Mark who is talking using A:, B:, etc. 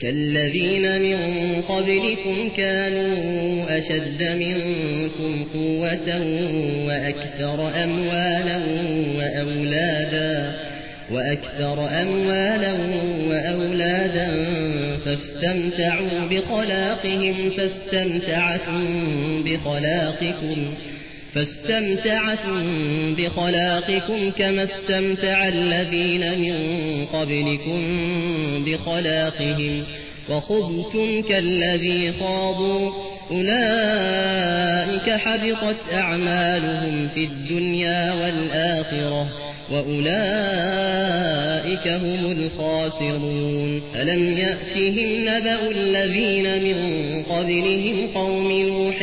A: كالذين من قبلكم كانوا أشد منكم قوة وأكثر أموالا وأولادا وأكثر أموالا وأولادا فاستمتعوا بخلاقهم فاستمتعتم بخلاقكم فاستمتعتم بخلاقكم كما استمتع الذين من قبلكم بخلاقهم وخذتم كالذي خاضوا أولئك حبطت أعمالهم في الدنيا والآخرة وأولئك هم الخاسرون ألم يأتهم نبأ الذين من قبلهم قوم نوح